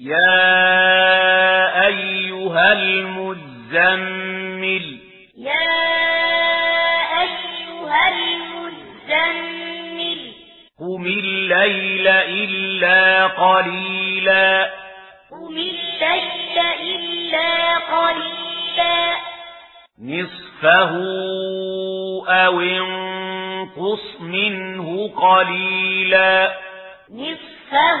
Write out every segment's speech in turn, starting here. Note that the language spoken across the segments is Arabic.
يا أيها المزمل يا أيها المزمل قم الليل إلا قليلا قم الليل إلا قليلا نصفه أو انقص منه قليلا نصفه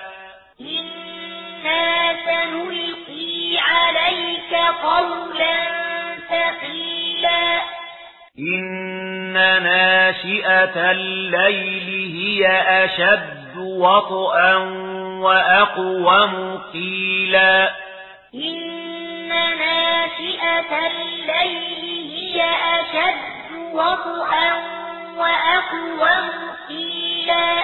سنلقي عليك قولا ثقيلا. إن ناشئة الليل هي أشد وطئا وأقوم قيلا. إن ناشئة الليل هي أشد وطئا وأقوم قيلا.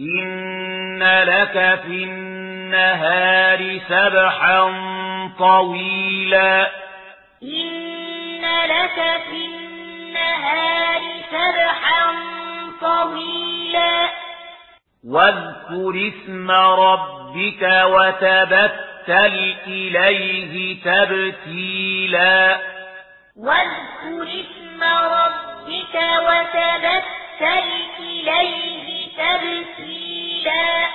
إن لك في النار النهار سبحا طويلا. إن لك في النهار سبحا طويلا. واذكر اسم ربك وتبتل إليه تبتيلا. واذكر اسم ربك وتبتل إليه تبتيلا.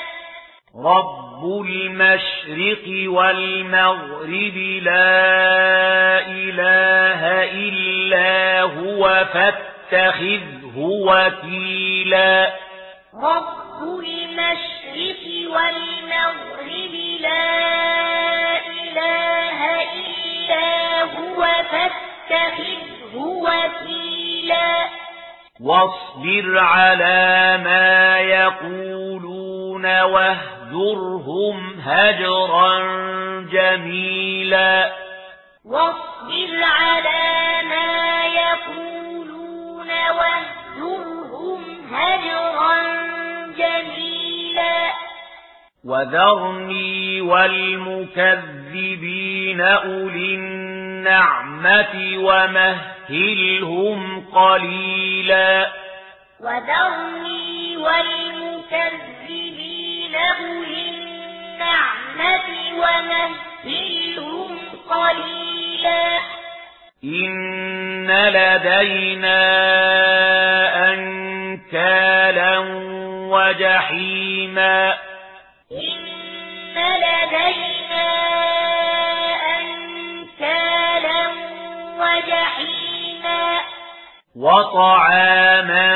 رب رب المشرق والمغرب لا إله إلا هو فاتخذه وكيلا رب المشرق والمغرب لا إله إلا هو فاتخذه وكيلا واصبر على ما يقولون وهو وَاهْجُرْهُمْ هَجْرًا جَمِيلًا وَاصْبِرْ عَلَى مَا يَقُولُونَ وَاهْجُرْهُمْ هَجْرًا جَمِيلًا وَذَرْنِي وَالْمُكَذِّبِينَ أُولِي النَّعْمَةِ وَمَهِّلْهُمْ قَلِيلًا وَذَرْنِي وَالْمُكَذِّبِينَ إِنَّ لَدَيْنَا أَنكَالًا وَجَحِيمًا إِنَّ لَدَيْنَا أَنكَالًا وَجَحِيمًا وَطَعَامًا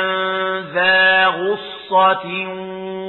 ذَا غُصَّةٍ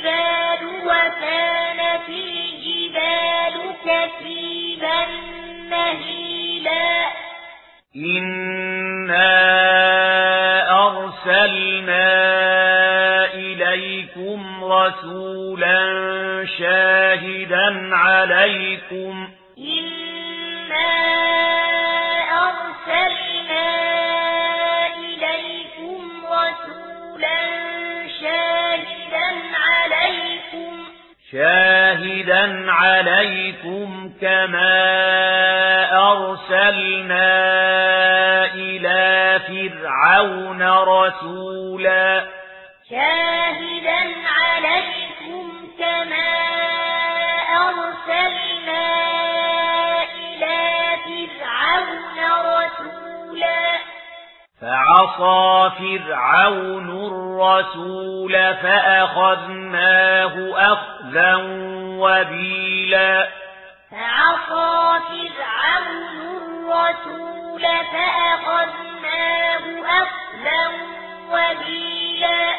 الجبال وكان الجبال كثيبا مهيلا إنا أرسلنا إليكم رسولا شاهدا عليكم. إنا شاهدا عليكم كما أرسلنا إلى فرعون رسولا. شاهدا عليكم كما أرسلنا إلى فرعون رسولا. فعصى فرعون الرسول فأخذناه أخذ عزلا وبيلا. فعصى فرعون الرسول فأخذناه أخذا وبيلا.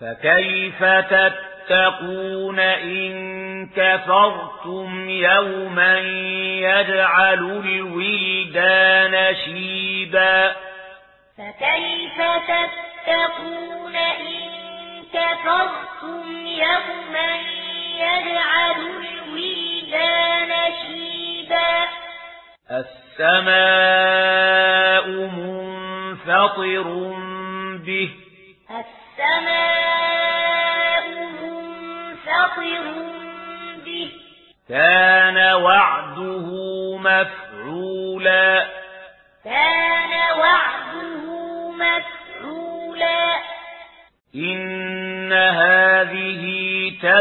فكيف تتقون إن كفرتم يوما يجعل الولدان شيبا؟ فكيف تتقون إن كفرتم يوما يجعل الولدان شيبا. السماء منفطر به. السماء منفطر به. كان وعده مفعولا.